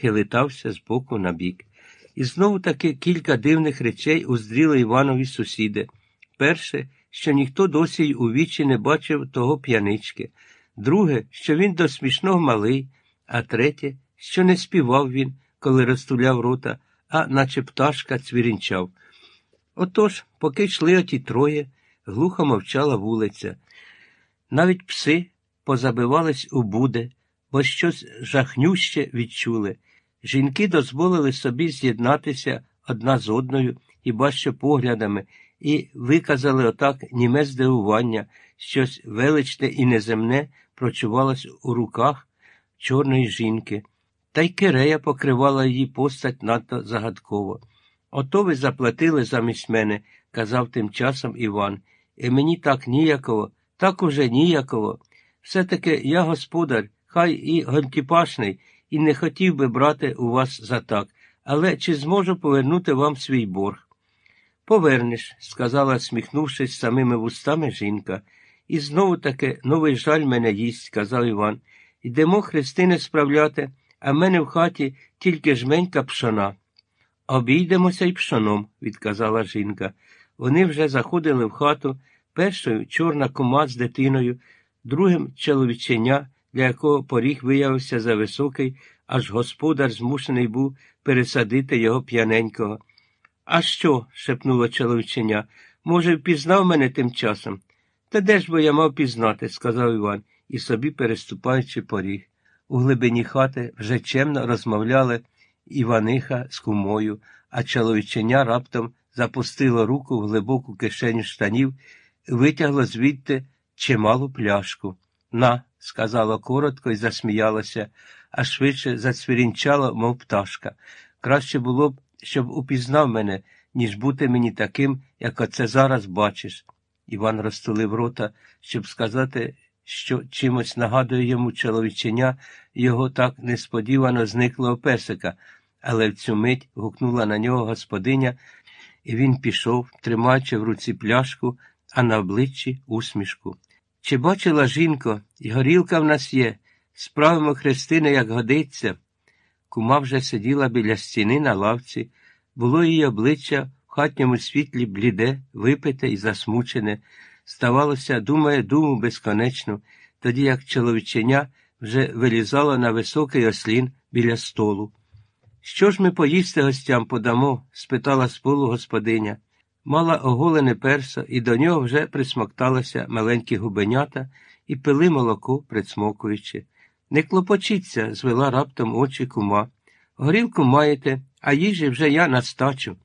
хилитався з боку на бік. І знову таки кілька дивних речей уздріли Іванові сусіди. Перше, що ніхто досі й у вічі не бачив того п'янички, друге, що він до смішного малий, а третє, що не співав він, коли розтуляв рота, а наче пташка цвірінчав. Отож, поки йшли оті троє, глухо мовчала вулиця. Навіть пси позабивались у буде, бо щось жахнюще відчули. Жінки дозволили собі з'єднатися одна з одною, хіба що поглядами, і виказали отак німе здивування, щось величне і неземне прочувалось у руках чорної жінки, та й кирея покривала її постать надто загадково. Ото ви заплатили замість мене, казав тим часом Іван, і мені так ніяково, так уже ніяково. Все таки я господар, хай і гонтіпашний, і не хотів би брати у вас за так, але чи зможу повернути вам свій борг? Повернеш, сказала, сміхнувшись самими вустами жінка. І знову таки новий жаль мене їсть, сказав Іван. Йдемо хрестини справляти, а в мене в хаті тільки жменька пшона. Обійдемося й пшоном, відказала жінка. Вони вже заходили в хату, першою чорна кума з дитиною, другим чоловіченя, для якого поріг виявився за високий, аж господар змушений був пересадити його п'яненького. А що? шепнуло чоловіченя. Може, впізнав мене тим часом? Та де ж бо я мав пізнати, сказав Іван, і собі переступаючи поріг. У глибині хати вже чемно розмовляли Іваниха з кумою, а чоловіченя раптом запустило руку в глибоку кишеню штанів витягло звідти чималу пляшку. На, сказала коротко і засміялася, а швидше зацвірінчала, мов пташка. Краще було б, щоб упізнав мене, ніж бути мені таким, як оце зараз бачиш. Іван розтулив рота, щоб сказати, що чимось нагадує йому чоловіченя, його так несподівано зниклого песика, але в цю мить гукнула на нього господиня, і він пішов, тримаючи в руці пляшку, а на обличчі усмішку. Чи бачила жінко, і горілка в нас є, справимо хрестини, як годиться. Кума вже сиділа біля стіни на лавці, було її обличчя в хатньому світлі бліде, випите і засмучене. Ставалося, думає, думу безконечно, тоді як чоловіченя вже вилізало на високий ослін біля столу. Що ж ми поїсти гостям подамо? спитала з полу господиня. Мала оголене персо, і до нього вже присмокталися маленькі губенята і пили молоко, присмокуючи. Не клопочіться, звела раптом очі кума. Горілку маєте, а їжі вже я настачу.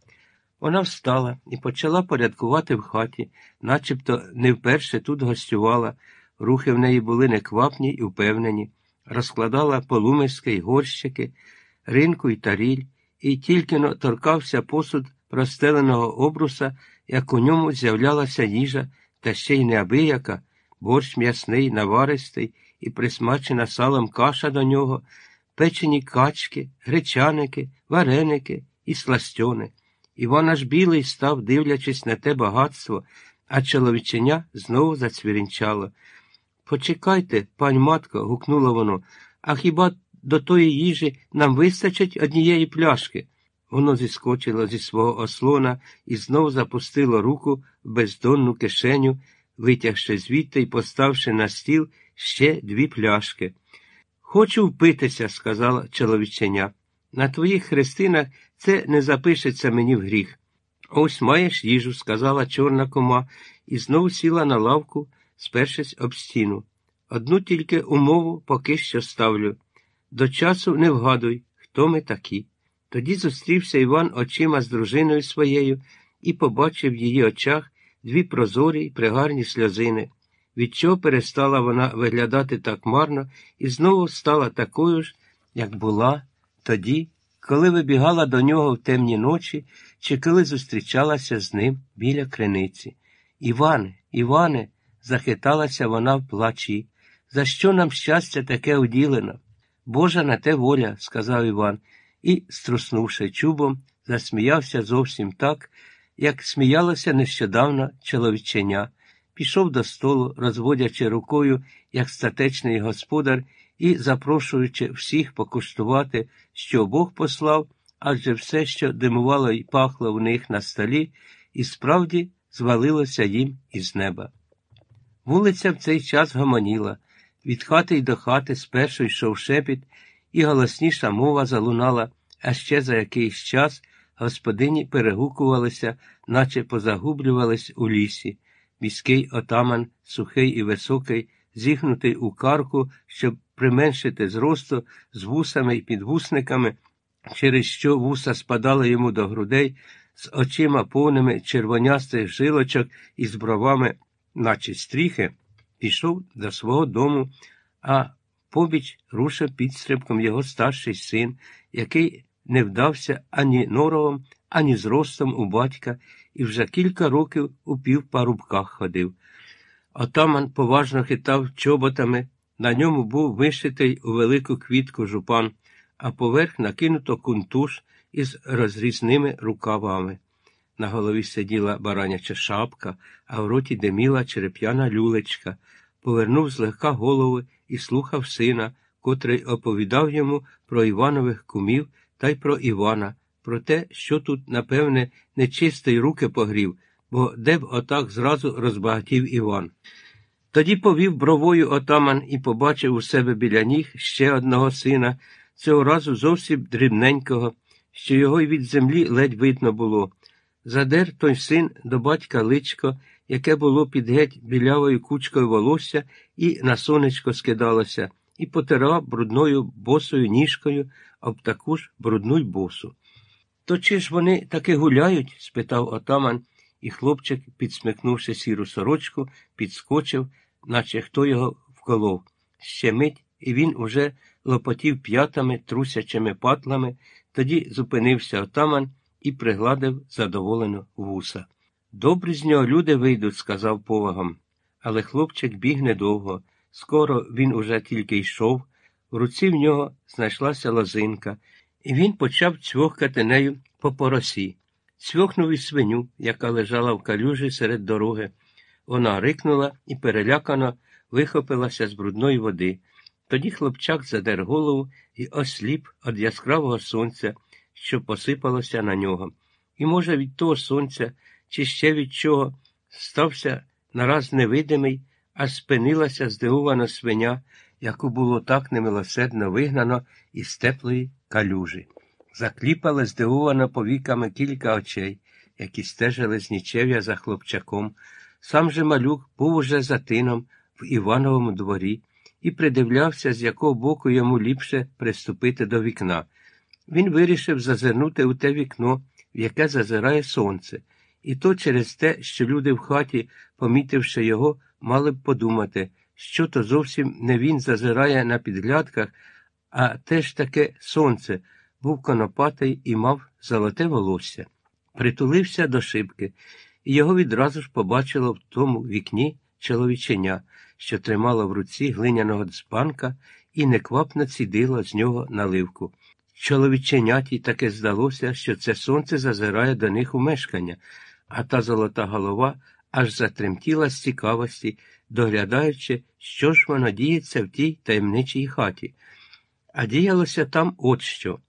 Вона встала і почала порядкувати в хаті, начебто не вперше тут гостювала. Рухи в неї були неквапні й упевнені, розкладала полумиски й горщики, ринку й таріль, і тільки но торкався посуд простеленого обруса, як у ньому з'являлася їжа, та ще й неабияка, борщ м'ясний, наваристий і присмачена салом каша до нього, печені качки, гречаники, вареники і сластьони. Іван аж білий став, дивлячись на те багатство, а чоловіченя знову зацвірінчало. Почекайте, пань матко, гукнуло воно, а хіба до тої їжі нам вистачить однієї пляшки? Воно зіскочило зі свого ослона і знов запустило руку в бездонну кишеню, витягши звідти і поставши на стіл ще дві пляшки. Хочу впитися, сказала чоловіченя. На твоїх хрестинах це не запишеться мені в гріх. Ось маєш їжу, сказала чорна кома, і знову сіла на лавку, спершись об стіну. Одну тільки умову поки що ставлю. До часу не вгадуй, хто ми такі. Тоді зустрівся Іван очима з дружиною своєю і побачив в її очах дві прозорі й пригарні сльозини, від чого перестала вона виглядати так марно і знову стала такою ж, як була тоді, коли вибігала до нього в темні ночі чи коли зустрічалася з ним біля криниці. Іване, Іване, захиталася вона в плачі. За що нам щастя таке уділено? Божа на те воля, сказав Іван, і, струснувши чубом, засміявся зовсім так, як сміялося нещодавно чоловіченя, пішов до столу, розводячи рукою, як статечний господар, і запрошуючи всіх покуштувати, що Бог послав, адже все, що димувало і пахло в них на столі, і справді звалилося їм із неба. Вулиця в цей час гомоніла. Від хати й до хати спершу йшов шепіт, і голосніша мова залунала, а ще за якийсь час господині перегукувалися, наче позагублювались у лісі. Міський отаман, сухий і високий, зігнутий у карку, щоб применшити зросту з вусами і підвусниками, через що вуса спадали йому до грудей, з очима повними червонястих жилочок і з бровами, наче стріхи, пішов до свого дому, а побіч рушив підстрибком його старший син, який не вдався ані норовом, ані зростом у батька, і вже кілька років у півпарубках ходив. Отаман поважно хитав чоботами, на ньому був вишитий у велику квітку жупан, а поверх накинуто кунтуш із розрізними рукавами. На голові сиділа бараняча шапка, а в роті диміла череп'яна люлечка. Повернув злегка голову і слухав сина, котрий оповідав йому про Іванових кумів та й про Івана, про те, що тут, напевне, нечистий руки погрів, бо де б отак зразу розбагатів Іван. Тоді повів бровою отаман і побачив у себе біля ніг ще одного сина, цього разу зовсім дрібненького, що його й від землі ледь видно було. Задер той син до батька личко, яке було під геть білявою кучкою волосся і на сонечко скидалося, і потирав брудною босою ніжкою об таку ж брудну й босу. То чи ж вони таки гуляють? спитав отаман, і хлопчик, підсмикнувши сіру сорочку, підскочив, наче хто його вколов. Ще мить, і він уже лопотів п'ятами, трусячими патлами, тоді зупинився отаман і пригладив задоволено вуса. Добрі з нього люди вийдуть, сказав повагом. Але хлопчик біг недовго. Скоро він уже тільки йшов, в руці в нього знайшлася лозинка, і він почав цьохкати нею по поросі. Цьохнув і свиню, яка лежала в калюжі серед дороги. Вона рикнула і перелякано вихопилася з брудної води. Тоді хлопчак задер голову і осліп від яскравого сонця, що посипалося на нього. І, може, від того сонця, чи ще від чого, стався нараз невидимий, а спинилася здивована свиня, яку було так немилосердно вигнано із теплої калюжі. Закліпали здивовано повіками кілька очей, які стежили з нічев'я за хлопчаком. Сам же малюк був уже за тином в Івановому дворі і придивлявся, з якого боку йому ліпше приступити до вікна. Він вирішив зазирнути у те вікно, в яке зазирає сонце, і то через те, що люди в хаті, помітивши його, мали б подумати, що то зовсім не він зазирає на підглядках, а теж таке сонце, був конопатий і мав золоте волосся. Притулився до шибки, і його відразу ж побачило в тому вікні чоловіченя, що тримало в руці глиняного дзбанка і неквапно цідило з нього наливку. Чоловіченяті таке здалося, що це сонце зазирає до них у мешкання, а та золота голова аж затремтіла з цікавості, доглядаючи, що ж воно діється в тій таємничій хаті. А діялося там от що.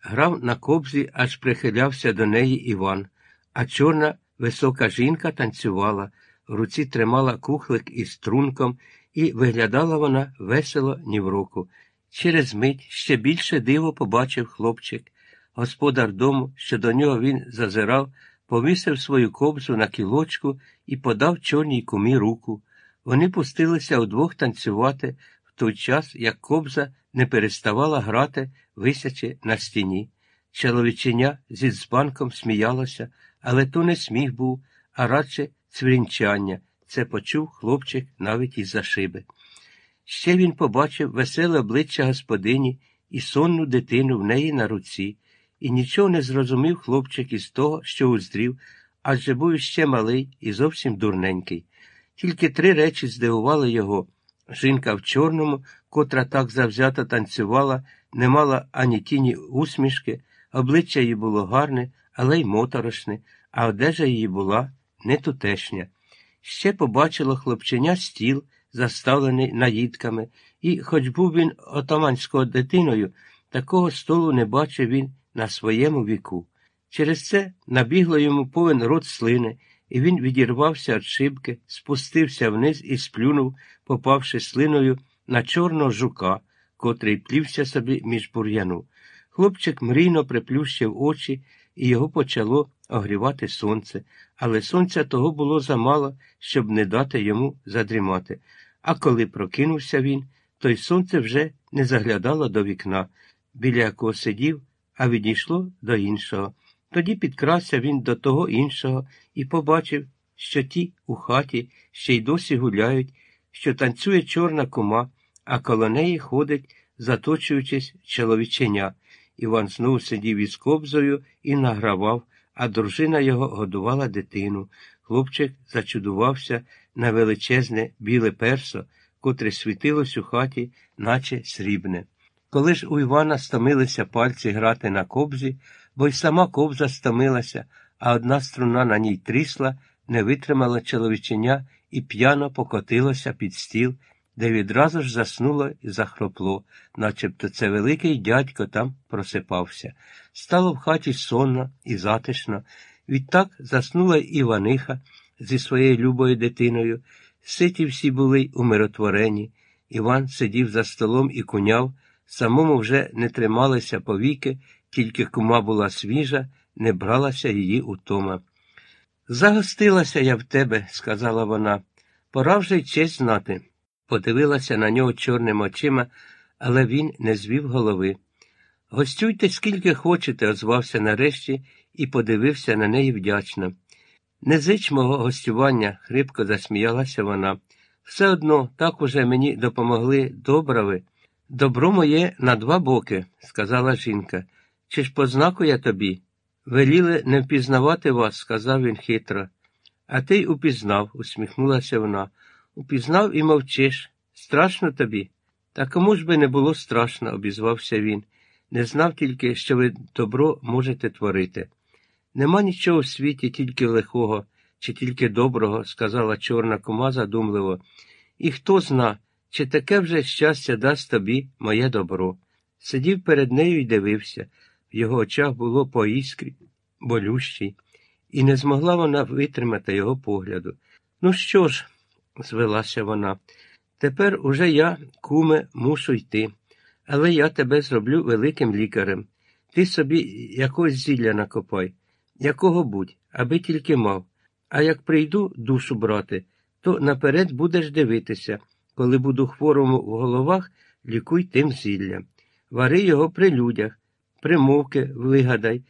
Грав на кобзі, аж прихилявся до неї Іван, а чорна висока жінка танцювала, в руці тримала кухлик із трунком, і виглядала вона весело ні в року. Через мить ще більше диво побачив хлопчик. Господар дому, що до нього він зазирав, повісив свою кобзу на кілочку і подав чорній кумі руку. Вони пустилися удвох танцювати в той час, як кобза не переставала грати, висячи на стіні. Чоловіченя зі збанком сміялося, але то не сміх був, а радше цвірінчання. Це почув хлопчик навіть із за шиби. Ще він побачив веселе обличчя господині і сонну дитину в неї на руці, і нічого не зрозумів хлопчик із того, що уздрів, адже був іще малий і зовсім дурненький. Тільки три речі здивували його. Жінка в чорному, котра так завзято танцювала, не мала ані тіні усмішки, обличчя її було гарне, але й моторошне, а одежа її була не тутешня. Ще побачило хлопченя стіл, заставлений наїдками, і, хоч був він отаманською дитиною, такого столу не бачив він на своєму віку. Через це набігло йому повен рот слини, і він відірвався від шибки, спустився вниз і сплюнув, попавши слиною на чорного жука, котрий плівся собі між бур'яну. Хлопчик мрійно приплющив очі, і його почало огрівати сонце, але сонця того було замало, щоб не дати йому задрімати. А коли прокинувся він, то й сонце вже не заглядало до вікна, біля якого сидів, а відійшло до іншого. Тоді підкрався він до того іншого і побачив, що ті у хаті ще й досі гуляють, що танцює чорна кума, а коло неї ходить, заточуючись чоловіченя. Іван знову сидів із кобзою і награвав, а дружина його годувала дитину. Хлопчик зачудувався на величезне біле персо, котре світилось у хаті, наче срібне. Коли ж у Івана стомилися пальці грати на кобзі, бо й сама кобза стомилася, а одна струна на ній трісла, не витримала чоловіченя і п'яно покотилося під стіл, де відразу ж заснуло і захропло, начебто це великий дядько там просипався. Стало в хаті сонно і затишно. Відтак заснула Іваниха зі своєю любою дитиною. Ситі всі були умиротворені. Іван сидів за столом і куняв, самому вже не трималися повіки, тільки кума була свіжа, не бралася її утома. Загостилася я в тебе, сказала вона. Пора вже й честь знати. Подивилася на нього чорними очима, але він не звів голови. Гостюйте, скільки хочете, озвався нарешті і подивився на неї вдячно. Не зич мого гостювання, хрипко засміялася вона. Все одно так уже мені допомогли добрави. Добро моє на два боки, сказала жінка. Чи ж познаку я тобі? Веліли не впізнавати вас, сказав він хитро. А ти й упізнав, усміхнулася вона. Упізнав і мовчиш. Страшно тобі? Та кому ж би не було страшно, обізвався він. Не знав тільки, що ви добро можете творити. Нема нічого в світі, тільки лихого чи тільки доброго, сказала чорна кума задумливо. І хто зна, чи таке вже щастя дасть тобі моє добро. Сидів перед нею і дивився. В його очах було по іскрі, болющий, і не змогла вона витримати його погляду. Ну що ж, звелася вона, тепер уже я, куме, мушу йти, але я тебе зроблю великим лікарем. Ти собі якось зілля накопай, якого будь, аби тільки мав. А як прийду душу брати, то наперед будеш дивитися, коли буду хворому в головах, лікуй тим зілля. Вари його при людях, примовки вигадай,